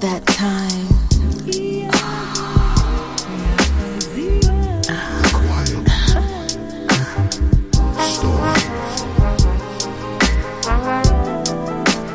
that time.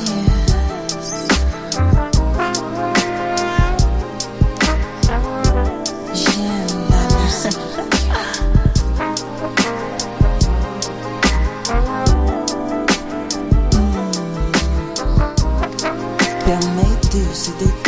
Mm. Mm. Tell me see, the.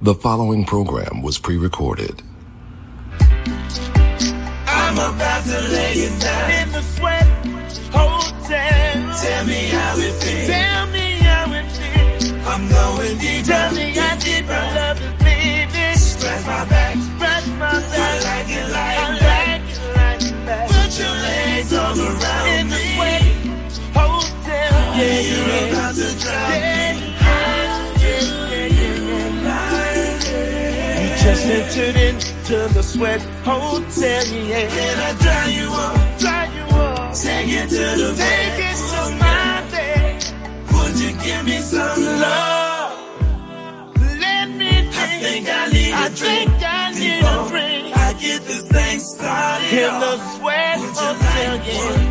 The following program was pre-recorded. I'm about to lay it down in the Sweat Hotel. Tell me how it feels. Tell me I'm going deep. Tell me how deep I love you, baby. Scratch my back. Scratch my back. I like it like I that. Like it like that. Put your legs all around In me. the way, hotel. Yeah, yeah, you're about to drive yeah. Entered into the sweat hotel, yeah. Can I dry you up? Dry you up. Take it to the bed. Take it to my bed. Would you give me some love? Let me drink. I think I need I a drink. I need a drink. I get this thing started. In the sweat hotel, like yeah.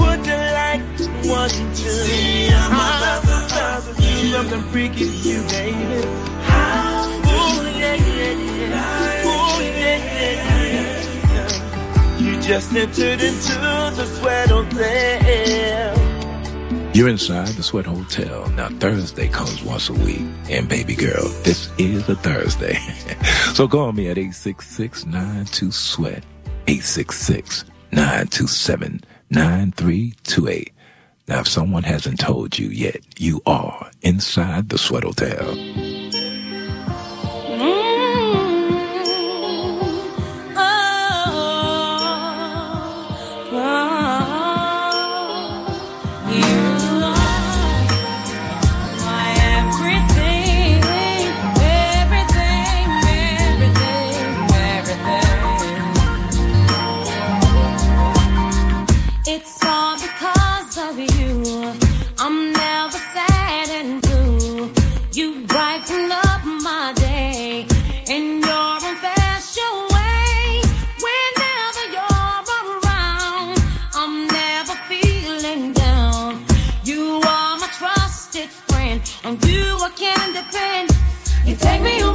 Would you like one, two? See, I'm about to do something freaky, you baby. Just entered into the sweat hotel. You're inside the Sweat Hotel. Now Thursday comes once a week. And baby girl, this is a Thursday. so call me at 866-92-SWEAT. 866-927-9328. Now, if someone hasn't told you yet, you are inside the Sweat Hotel. take me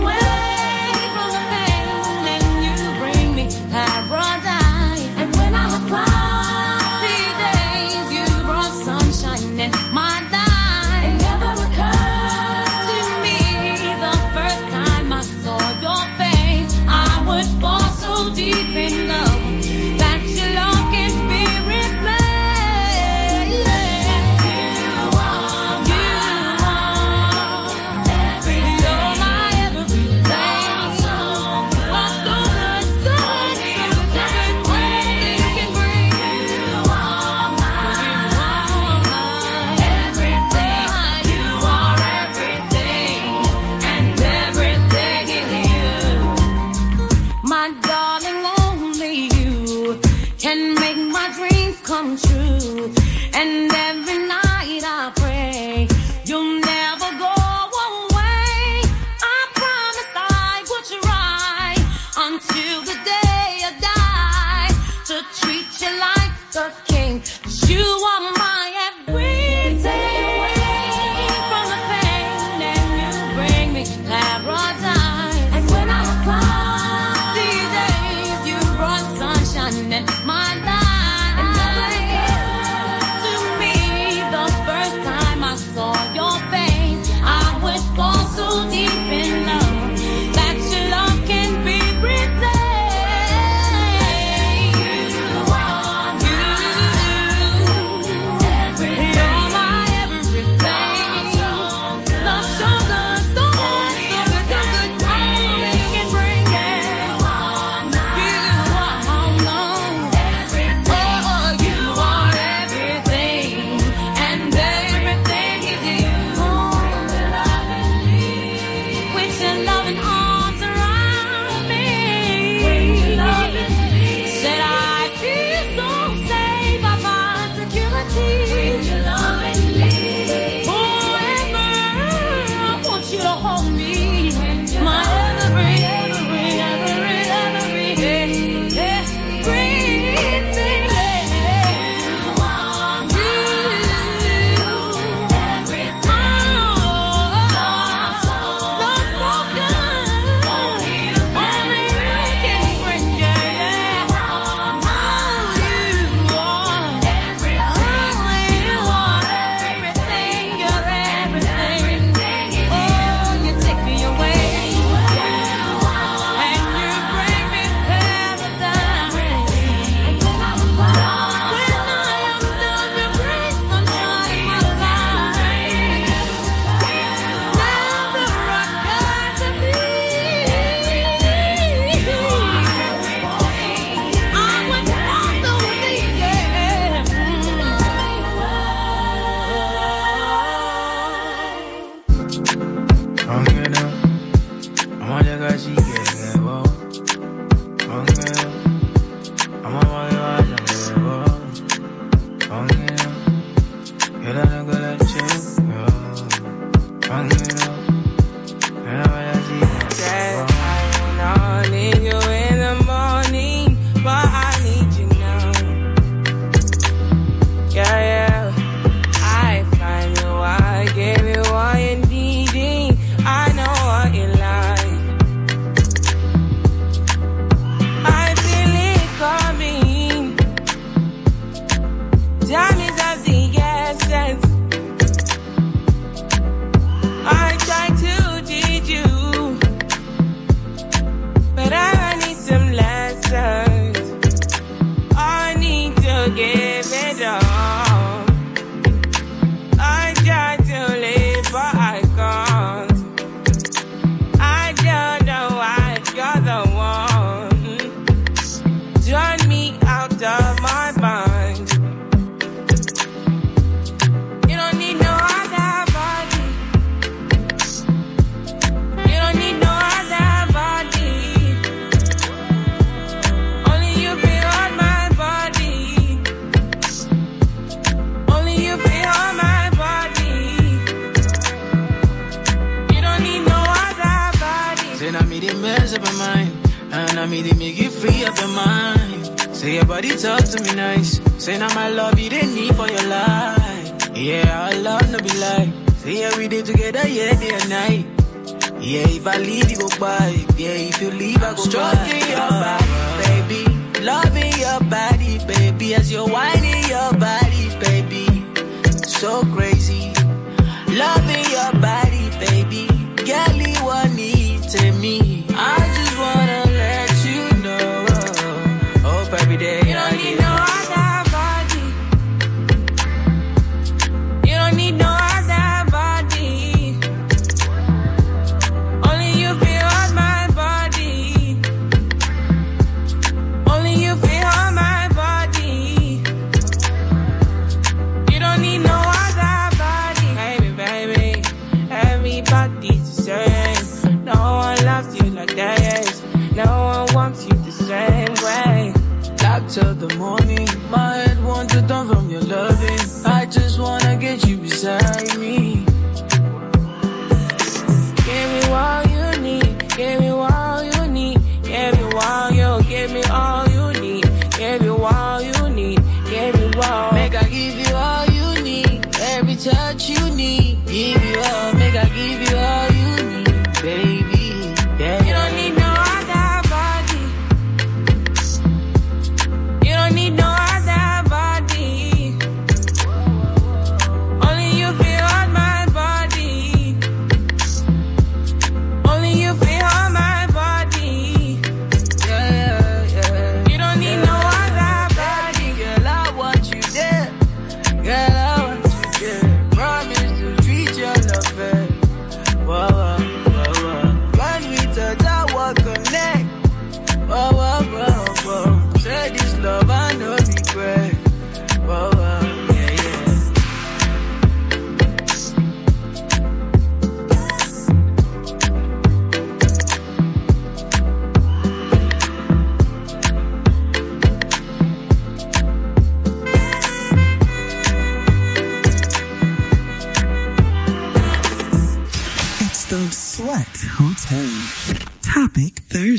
I mean, they make you free up your mind. Say your body talk to me nice. Say now my love you didn't need for your life. Yeah, our love no be like. Say yeah, we did together, yeah, day and night. Yeah, if I leave, you go by. Yeah, if you leave, I go Stroking your body, baby. Loving your body, baby. As you're whining your body, baby. So crazy. All you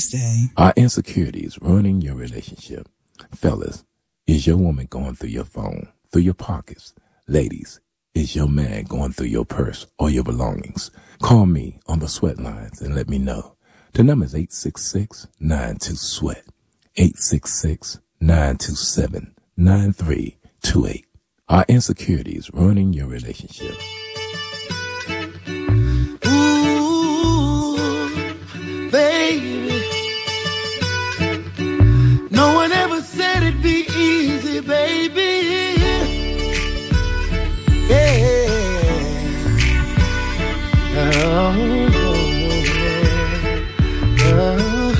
Thursday. Are insecurities ruining your relationship? Fellas, is your woman going through your phone, through your pockets? Ladies, is your man going through your purse or your belongings? Call me on the sweat lines and let me know. The number is 866-92-SWEAT. 866-927-9328. Are insecurities ruining your relationship? Oh, oh,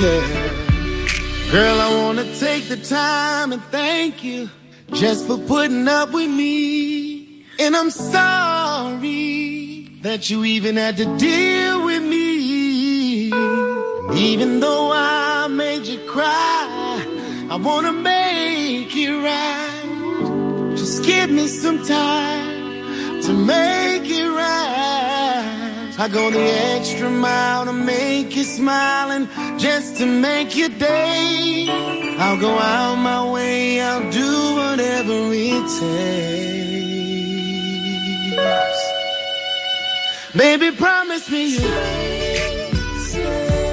yeah. Girl, I wanna take the time and thank you just for putting up with me. And I'm sorry that you even had to deal with me. And even though I made you cry, I wanna make it right. Just give me some time to make. I go the extra mile to make you smile and just to make your day. I'll go out my way, I'll do whatever it takes. Baby, promise me you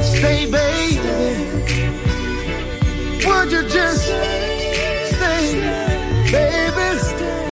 stay, baby. Would you just